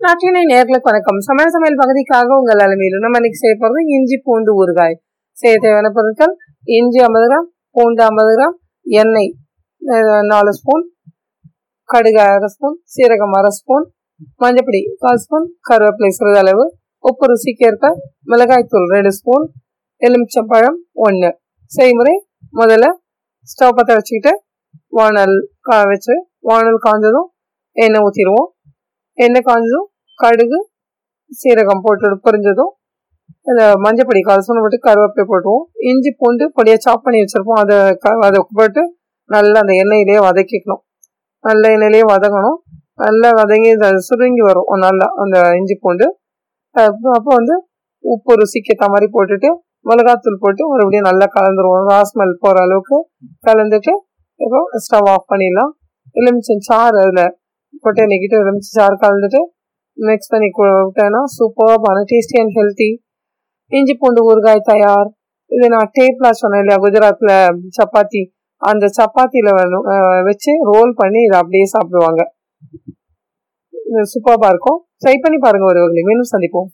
நாட்டினை நேர்களுக்கு வணக்கம் சமையல் சமையல் பகுதிக்காக உங்கள் அலமையில் நம்ம இன்னைக்கு செய்ய போகிறது இஞ்சி பூண்டு ஊறுகாய். செய்ய தேவையான பொருட்கள் இஞ்சி ஐம்பது கிராம் பூண்டு ஐம்பது கிராம் எண்ணெய் நாலு ஸ்பூன் கடுகு அரை ஸ்பூன் சீரகம் அரை ஸ்பூன் மஞ்சப்பொடி கால் ஸ்பூன் கருவேப்பிலை சிறிதளவு உப்பு ருசிக்கு ஏற்ப மிளகாய்த்தூள் ரெண்டு ஸ்பூன் எலுமிச்சம்பழம் ஒன்று செய்முறை முதல்ல ஸ்டவ் பற்ற வச்சுக்கிட்டு வானல் கா வச்சு வானல் காஞ்சதும் எண்ணெய் ஊற்றிடுவோம் எண்ணெய் காஞ்சதும் கடுகு சீரகம் போட்டு பொரிஞ்சதும் அதில் மஞ்சப்பொடி கால் ஸ்பூன் போட்டு கருவேப்பிலை போட்டுவோம். இஞ்சி பூண்டு பொடியாக சாப் பண்ணி வச்சுருப்போம். அதை க அதை போட்டு நல்லா அந்த எண்ணெயிலேயே வதக்கிக்கணும். நல்ல எண்ணெயிலேயே வதங்கணும். நல்லா வதங்கி சுருங்கி வரும். நல்லா அந்த இஞ்சி பூண்டு. அப்போ வந்து உப்பு ருசிக்கு ஏற்ற மாதிரி போட்டுட்டு மிளகாத்தூள் போட்டு மறுபடியும் நல்லா கலந்துருவோம். ராஸ்மல் போகிற அளவுக்கு கலந்துட்டு இப்போ ஸ்டவ் ஆஃப் பண்ணிடலாம். எலுமிச்சம் சாறு அதில் போட்டு நெக்கிட்டு எலுமிச்சம் சாறு கலந்துட்டு மிக்ஸ் பண்ணி விட்டேன்னா சூப்பர்பான டேஸ்டி அண்ட் ஹெல்த்தி இஞ்சி பூண்டு ஊறுகாய் தயார் இது நான் டேப்லாம் சொன்னேன் இல்லையா குஜராத்தில் சப்பாத்தி அந்த சப்பாத்தியில் வேணும் வச்சு ரோல் பண்ணி இதை அப்படியே சாப்பிடுவாங்க இது சூப்பராக இருக்கும் ட்ரை பண்ணி பாருங்கள் ஒரு மீண்டும் சந்திப்போம்